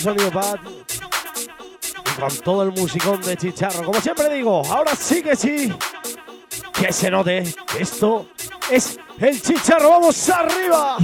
sonido con todo el musicón de Chicharro. Como siempre digo, ahora sí que sí, que se note que esto es el Chicharro. ¡Vamos arriba!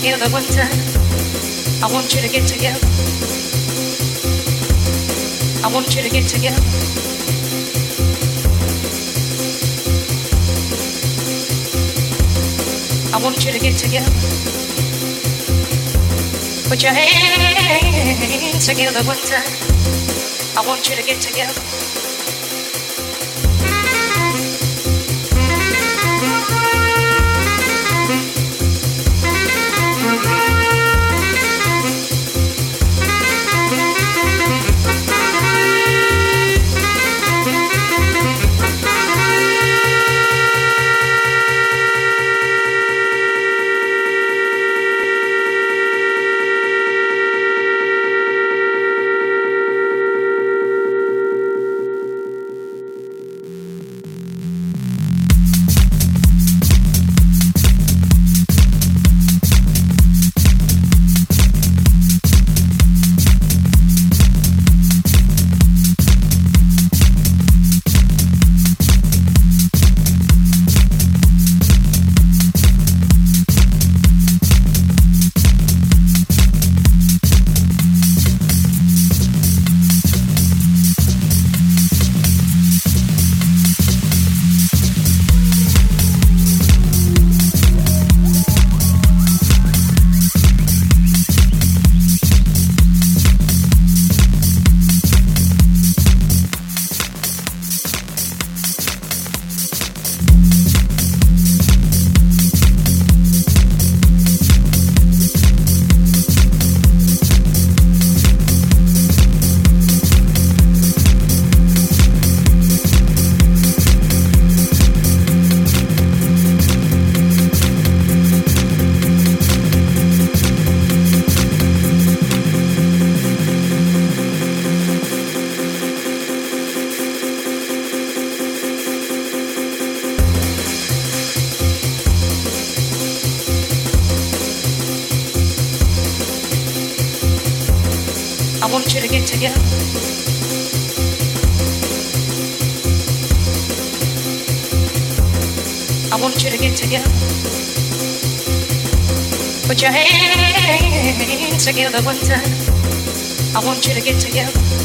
Together one time. I want you to get together. I want you to get together. I want you to get together. Put your hands together one time. I want you to get together. Together. Put your hands together one time. I want you to get together.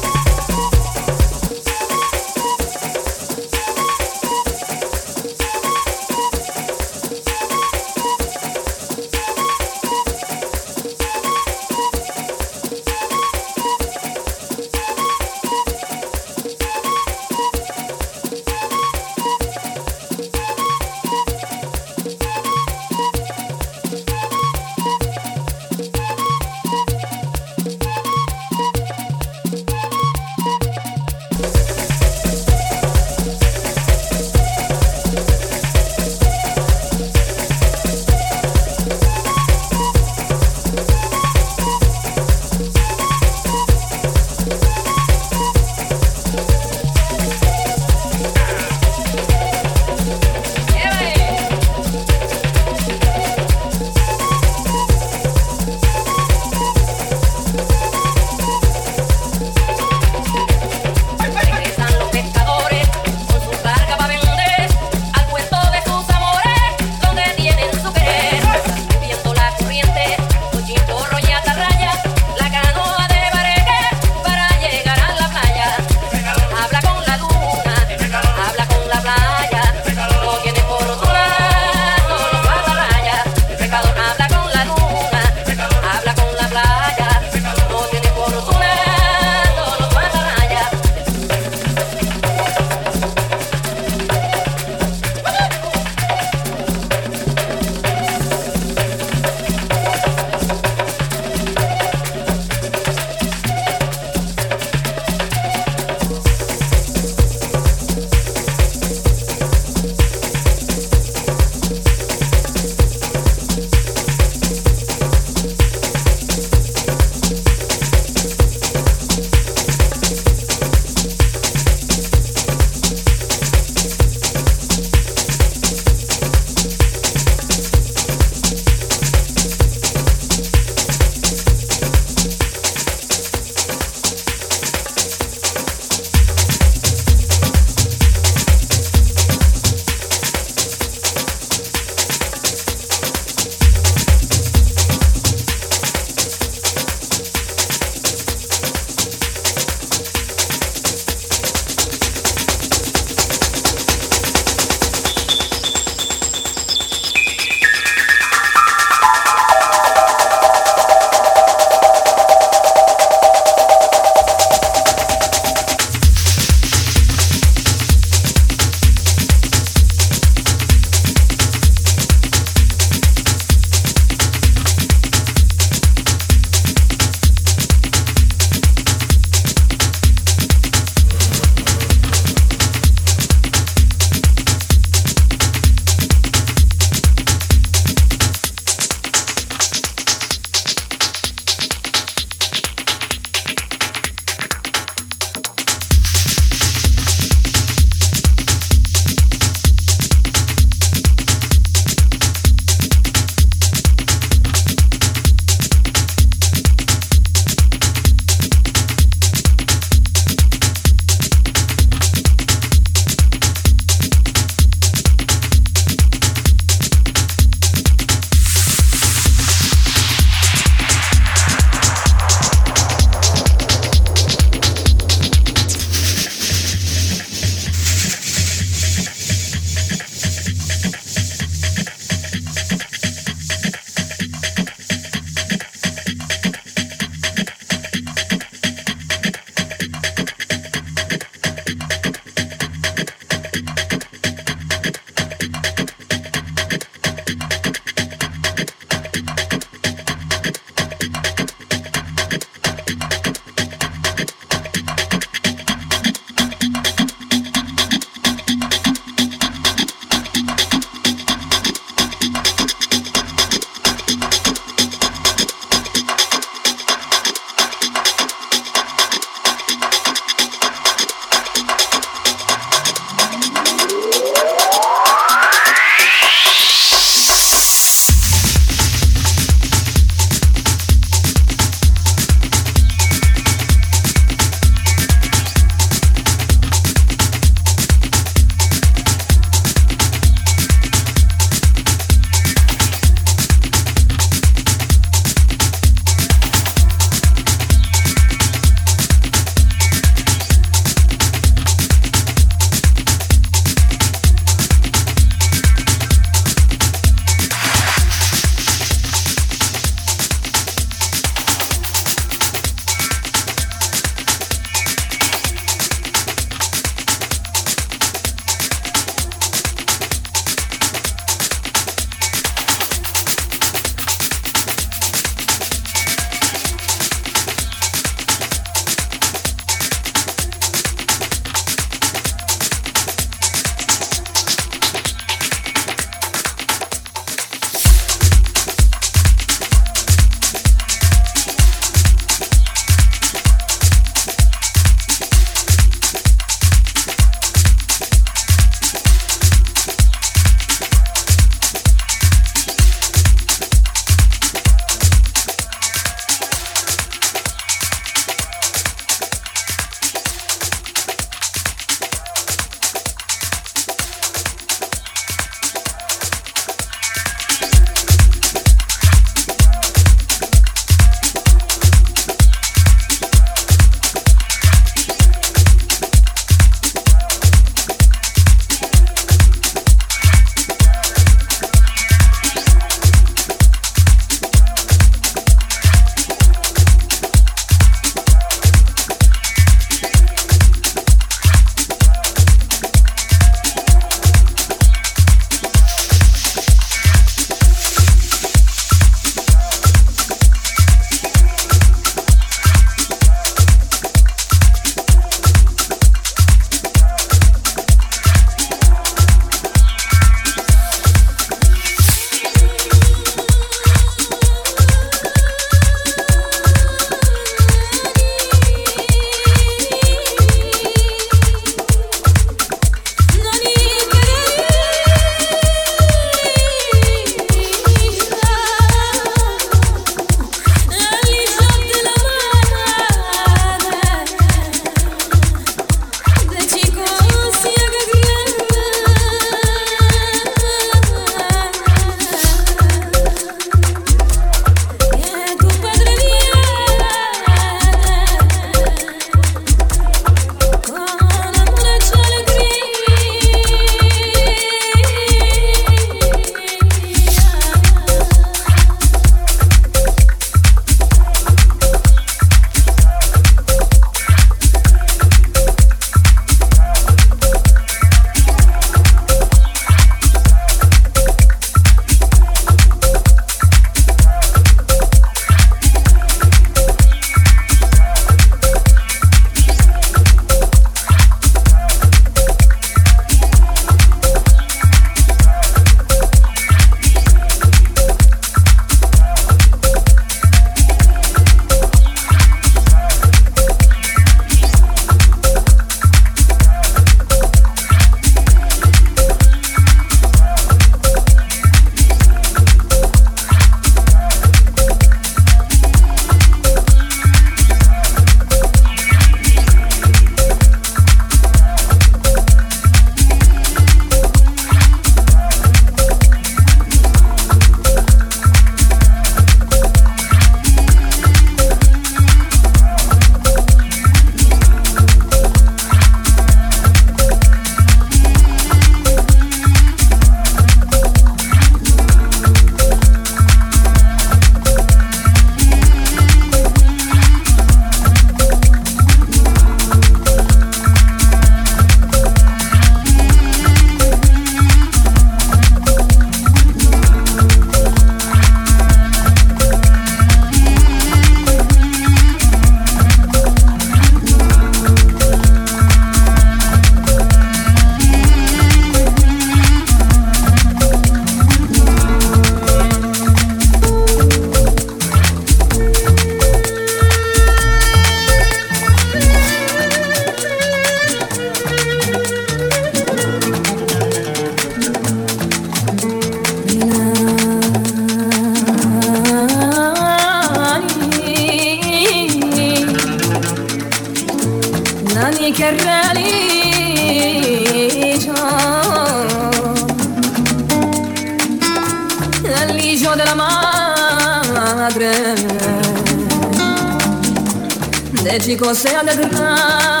de conselho a gritar.